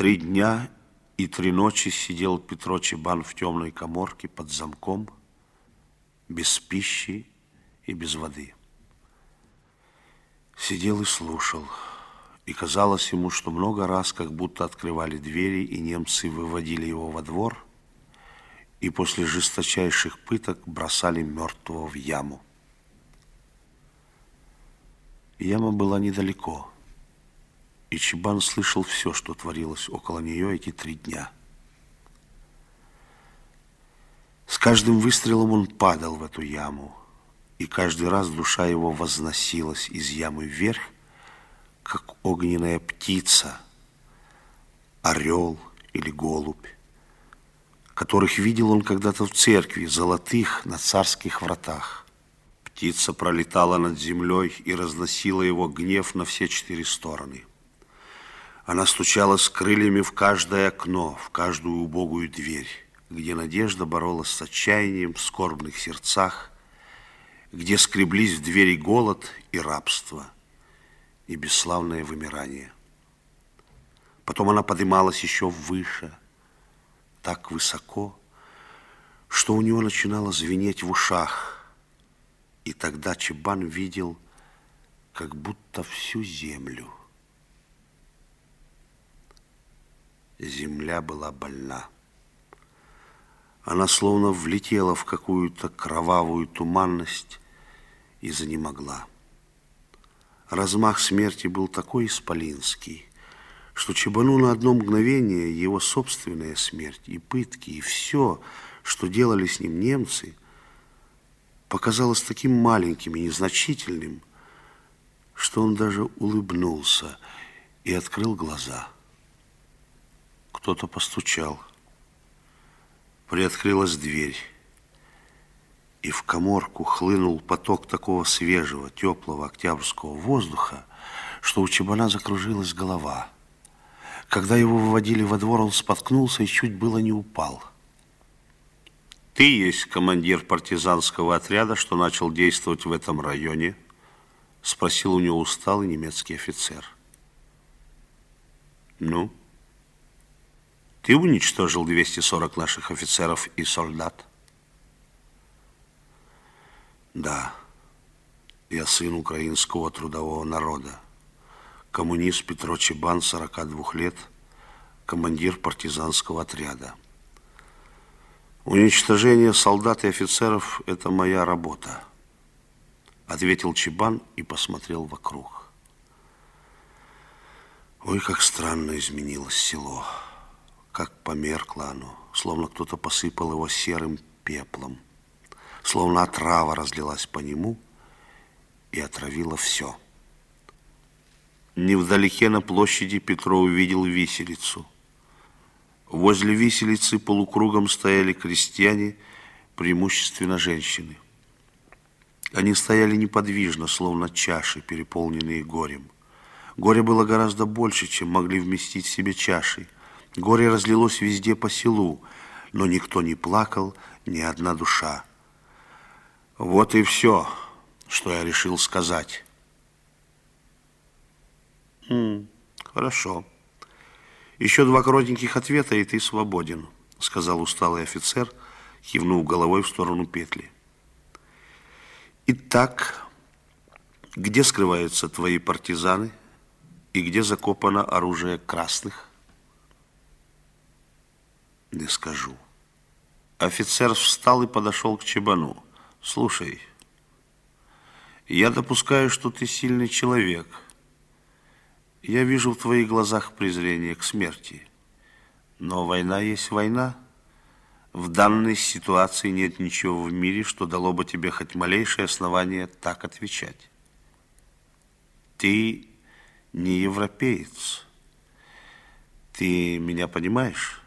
Три дня и три ночи сидел Петро Чебан в темной коморке под замком, без пищи и без воды. Сидел и слушал, и казалось ему, что много раз как будто открывали двери, и немцы выводили его во двор, и после жесточайших пыток бросали мертвого в яму. Яма была недалеко, и Чебан слышал все, что творилось около нее эти три дня. С каждым выстрелом он падал в эту яму, и каждый раз душа его возносилась из ямы вверх, как огненная птица, орел или голубь, которых видел он когда-то в церкви, золотых на царских вратах. Птица пролетала над землей и разносила его гнев на все четыре стороны. Она стучала с крыльями в каждое окно, в каждую убогую дверь, где надежда боролась с отчаянием в скорбных сердцах, где скреблись в двери голод и рабство и бесславное вымирание. Потом она поднималась еще выше, так высоко, что у него начинало звенеть в ушах. И тогда Чебан видел, как будто всю землю – Земля была больна. Она словно влетела в какую-то кровавую туманность и занемогла. Размах смерти был такой исполинский, что Чебану на одно мгновение его собственная смерть и пытки, и все, что делали с ним немцы, показалось таким маленьким и незначительным, что он даже улыбнулся и открыл глаза. Кто-то постучал. Приоткрылась дверь. И в коморку хлынул поток такого свежего, теплого октябрьского воздуха, что у Чебана закружилась голова. Когда его выводили во двор, он споткнулся и чуть было не упал. Ты есть командир партизанского отряда, что начал действовать в этом районе? Спросил у него усталый немецкий офицер. Ну? Ты уничтожил 240 наших офицеров и солдат? Да, я сын украинского трудового народа. Коммунист Петро Чебан, 42 лет, командир партизанского отряда. Уничтожение солдат и офицеров – это моя работа, ответил Чебан и посмотрел вокруг. Ой, как странно изменилось село как померкло оно, словно кто-то посыпал его серым пеплом, словно отрава разлилась по нему и отравила все. Невдалеке на площади Петро увидел виселицу. Возле виселицы полукругом стояли крестьяне, преимущественно женщины. Они стояли неподвижно, словно чаши, переполненные горем. Горе было гораздо больше, чем могли вместить в себе чаши – Горе разлилось везде по селу, но никто не плакал, ни одна душа. Вот и все, что я решил сказать. М -м, хорошо. Еще два коротеньких ответа, и ты свободен, сказал усталый офицер, кивнув головой в сторону петли. Итак, где скрываются твои партизаны и где закопано оружие красных? Не скажу. Офицер встал и подошел к Чебану. Слушай, я допускаю, что ты сильный человек. Я вижу в твоих глазах презрение к смерти. Но война есть война. В данной ситуации нет ничего в мире, что дало бы тебе хоть малейшее основание так отвечать. Ты не европеец. Ты меня понимаешь?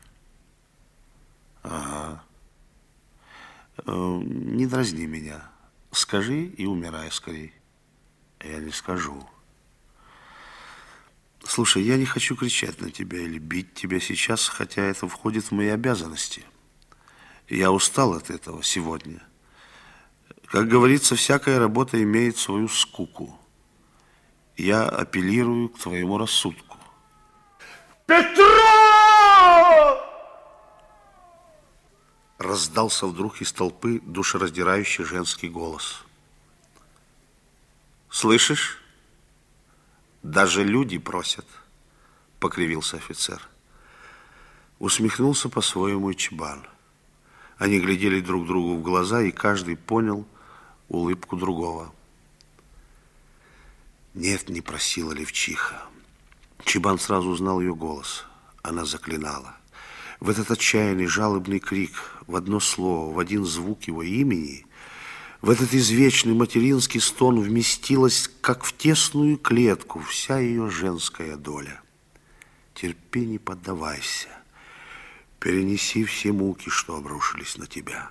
Ага. Э, не дразни меня. Скажи и умирай скорей. Я не скажу. Слушай, я не хочу кричать на тебя или бить тебя сейчас, хотя это входит в мои обязанности. Я устал от этого сегодня. Как говорится, всякая работа имеет свою скуку. Я апеллирую к твоему рассудку. Петро! Раздался вдруг из толпы душераздирающий женский голос. «Слышишь? Даже люди просят», — покривился офицер. Усмехнулся по-своему Чебан. Они глядели друг другу в глаза, и каждый понял улыбку другого. Нет, не просила Левчиха. Чебан сразу узнал ее голос. Она заклинала. В этот отчаянный жалобный крик, в одно слово, в один звук его имени, в этот извечный материнский стон вместилась, как в тесную клетку, вся ее женская доля. Терпи, не поддавайся. Перенеси все муки, что обрушились на тебя.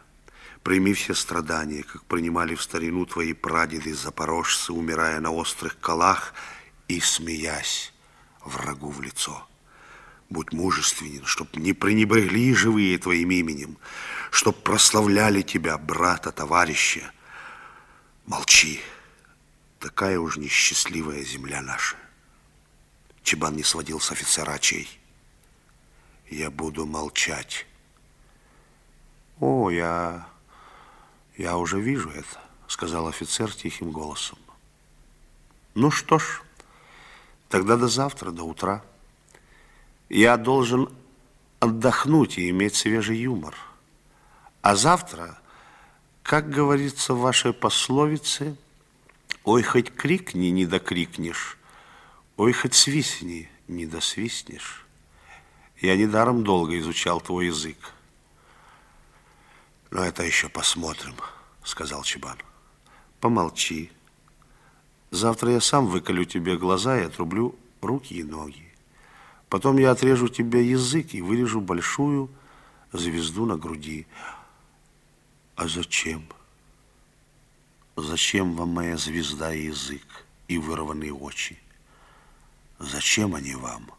Прими все страдания, как принимали в старину твои прадеды-запорожцы, умирая на острых колах и смеясь врагу в лицо. Будь мужественен, чтоб не пренебрегли живые твоим именем, чтоб прославляли тебя, брата, товарища. Молчи, такая уж несчастливая земля наша. Чебан не сводил с офицера очей. Я буду молчать. О, я... я уже вижу это, сказал офицер тихим голосом. Ну что ж, тогда до завтра, до утра. Я должен отдохнуть и иметь свежий юмор. А завтра, как говорится в вашей пословице, ой, хоть крикни, не докрикнешь, ой, хоть свистни, не досвистнешь. Я недаром долго изучал твой язык. Но это еще посмотрим, сказал Чебан. Помолчи. Завтра я сам выколю тебе глаза и отрублю руки и ноги. Потом я отрежу тебе язык и вырежу большую звезду на груди. А зачем? Зачем вам моя звезда и язык и вырванные очи? Зачем они вам?